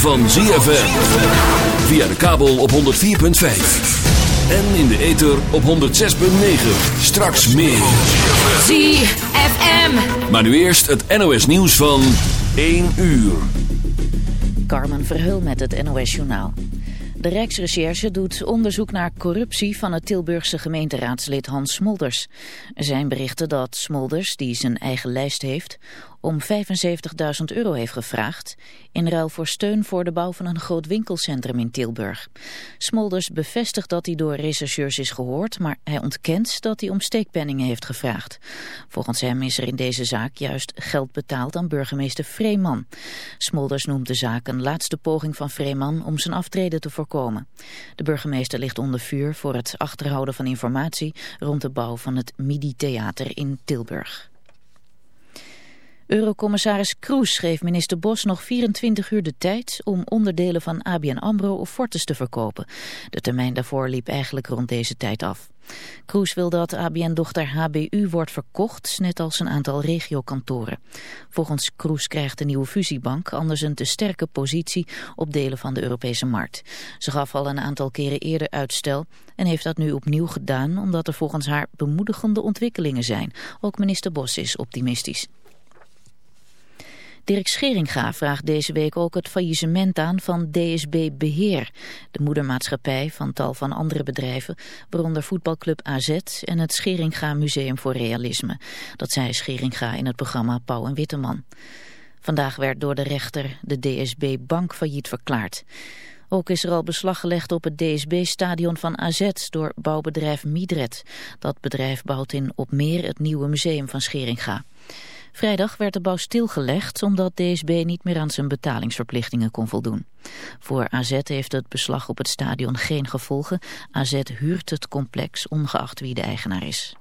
van ZFM. Via de kabel op 104.5. En in de ether op 106.9. Straks meer. ZFM. Maar nu eerst het NOS nieuws van 1 uur. Carmen Verheul met het NOS Journaal. De Rijksrecherche doet onderzoek naar corruptie van het Tilburgse gemeenteraadslid Hans Smolders. Er zijn berichten dat Smolders, die zijn eigen lijst heeft, om 75.000 euro heeft gevraagd in ruil voor steun voor de bouw van een groot winkelcentrum in Tilburg. Smolders bevestigt dat hij door rechercheurs is gehoord, maar hij ontkent dat hij om steekpenningen heeft gevraagd. Volgens hem is er in deze zaak juist geld betaald aan burgemeester Vreeman. Smolders noemt de zaak een laatste poging van Vreeman om zijn aftreden te voorkomen. De burgemeester ligt onder vuur voor het achterhouden van informatie rond de bouw van het Midi-theater in Tilburg. Eurocommissaris Kroes geeft minister Bos nog 24 uur de tijd om onderdelen van ABN AMRO of Fortis te verkopen. De termijn daarvoor liep eigenlijk rond deze tijd af. Kroes wil dat ABN-dochter HBU wordt verkocht, net als een aantal regiokantoren. Volgens Kroes krijgt de nieuwe fusiebank anders een te sterke positie op delen van de Europese markt. Ze gaf al een aantal keren eerder uitstel en heeft dat nu opnieuw gedaan omdat er volgens haar bemoedigende ontwikkelingen zijn. Ook minister Bos is optimistisch. Dirk Scheringa vraagt deze week ook het faillissement aan van DSB Beheer, de moedermaatschappij van tal van andere bedrijven, waaronder voetbalclub AZ en het Scheringa Museum voor Realisme. Dat zei Scheringa in het programma Pauw en Witteman. Vandaag werd door de rechter de DSB Bank failliet verklaard. Ook is er al beslag gelegd op het DSB-stadion van AZ door bouwbedrijf Midred. Dat bedrijf bouwt in Op Meer het nieuwe museum van Scheringa. Vrijdag werd de bouw stilgelegd omdat DSB niet meer aan zijn betalingsverplichtingen kon voldoen. Voor AZ heeft het beslag op het stadion geen gevolgen. AZ huurt het complex ongeacht wie de eigenaar is.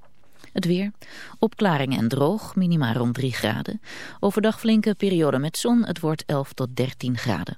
Het weer. Opklaringen en droog, minima rond 3 graden. Overdag flinke periode met zon, het wordt 11 tot 13 graden.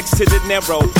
Next to De Niro,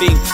need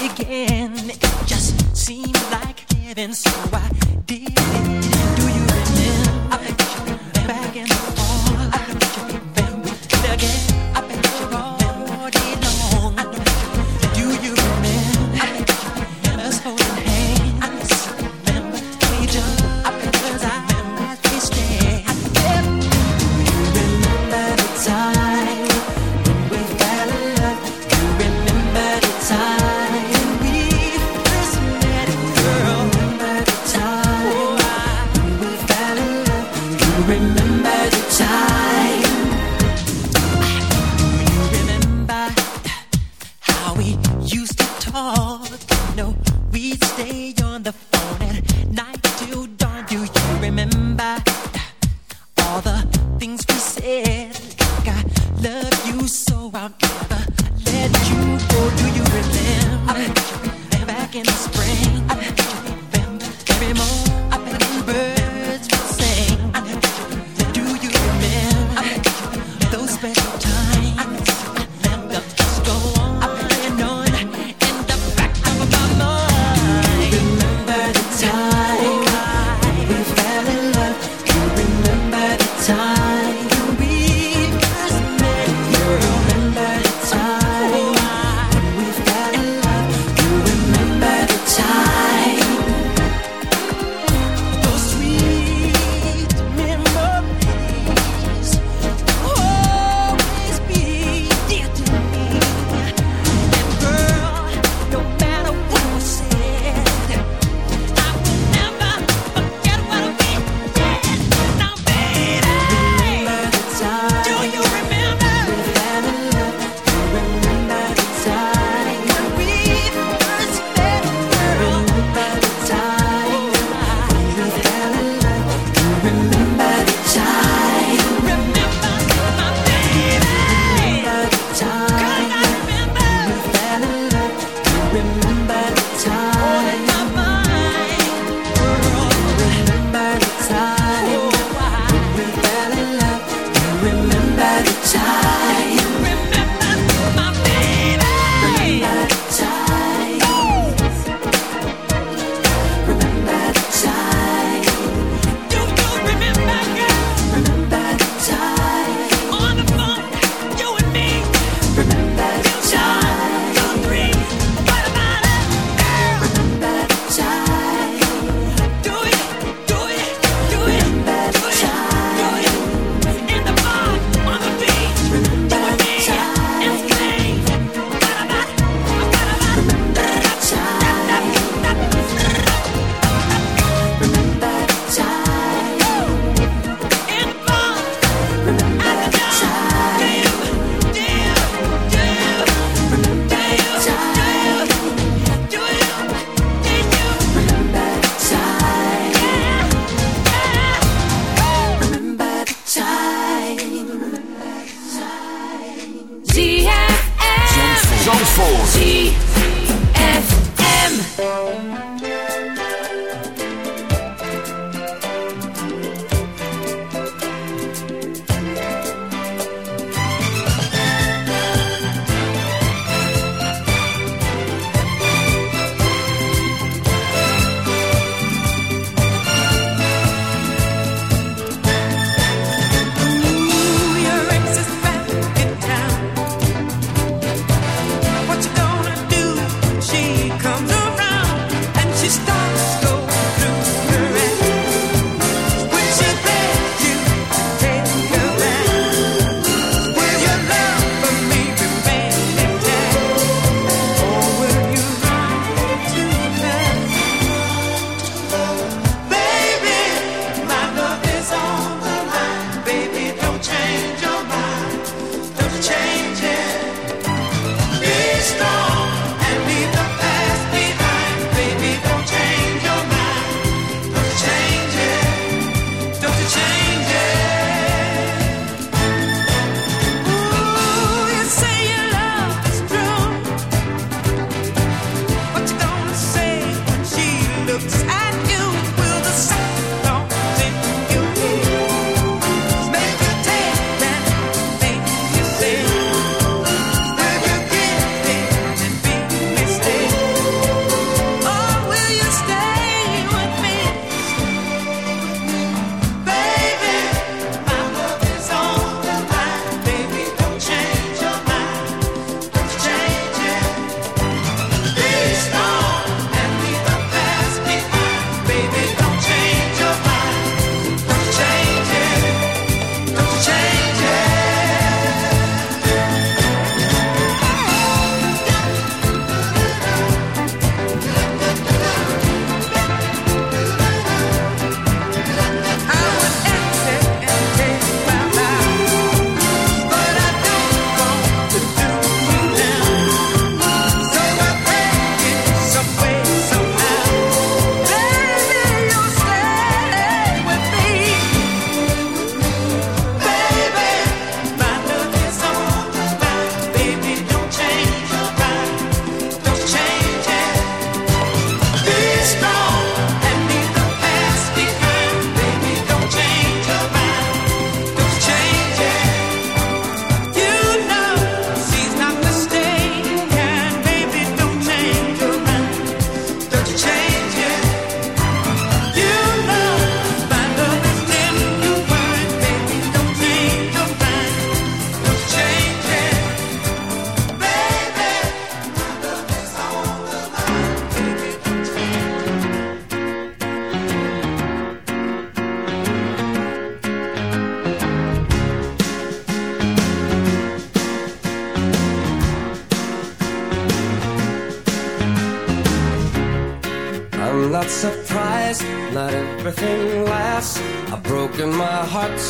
began. It just seemed like heaven, so I did it.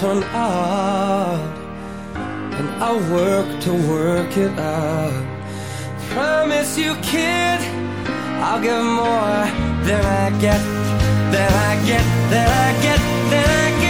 Turn out. And I'll work to work it out. Promise you, kid. I'll give more than I get, than I get, than I get, than I get.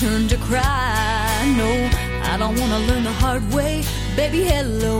turn to cry. No, I don't wanna learn the hard way. Baby, hello.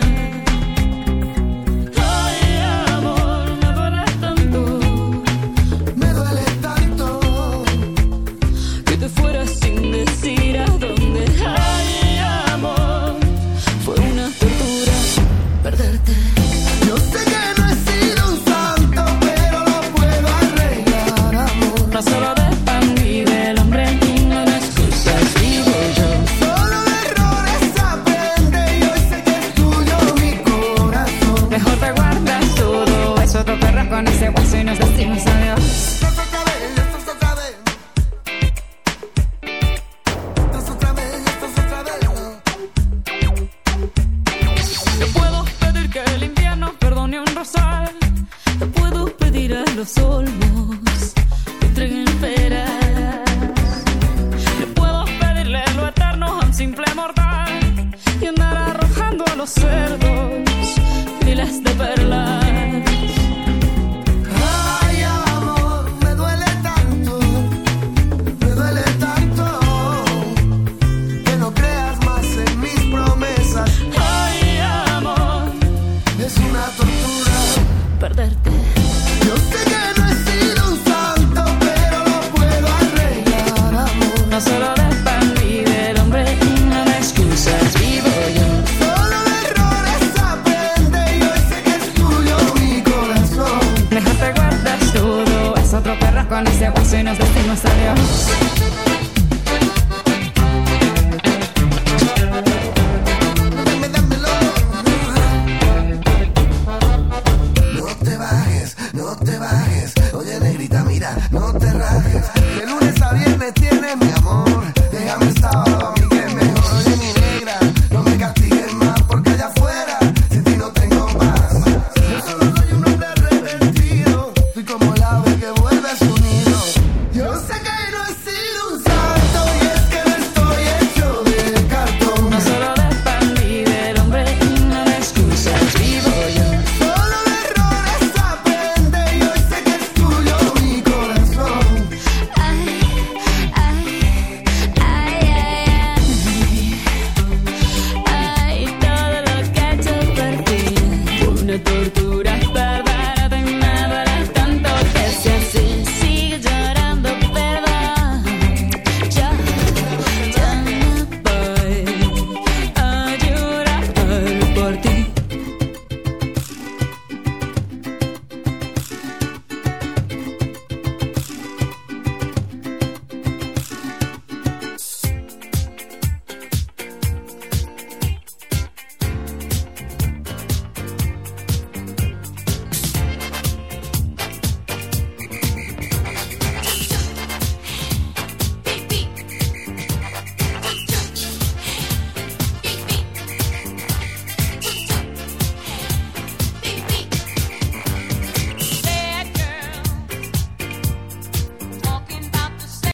con ese abuso y nos destino a